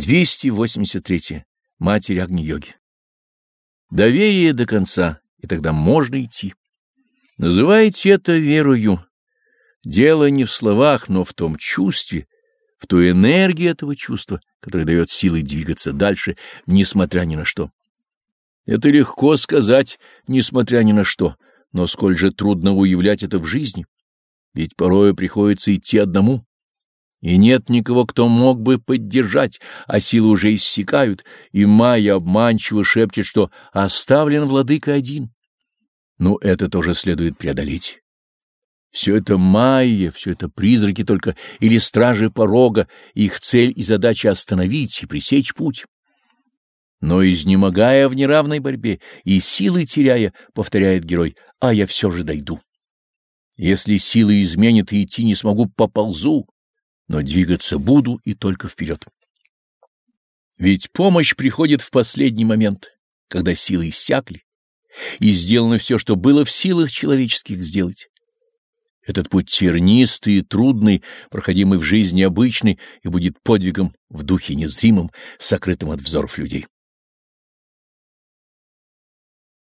283. Матерь Агни-йоги. Доверие до конца, и тогда можно идти. Называйте это верою. Дело не в словах, но в том чувстве, в той энергии этого чувства, которое дает силы двигаться дальше, несмотря ни на что. Это легко сказать, несмотря ни на что, но сколь же трудно уявлять это в жизни, ведь порою приходится идти одному. И нет никого, кто мог бы поддержать, а силы уже иссякают, и Майя обманчиво шепчет, что оставлен владыка один. Ну, это тоже следует преодолеть. Все это майя, все это призраки только или стражи порога, их цель и задача остановить и пресечь путь. Но изнемогая в неравной борьбе и силы теряя, повторяет герой, а я все же дойду. Если силы изменят и идти не смогу, поползу, но двигаться буду и только вперед. Ведь помощь приходит в последний момент, когда силы иссякли, и сделано все, что было в силах человеческих сделать. Этот путь тернистый и трудный, проходимый в жизни обычный, и будет подвигом в духе незримом, сокрытым от взоров людей.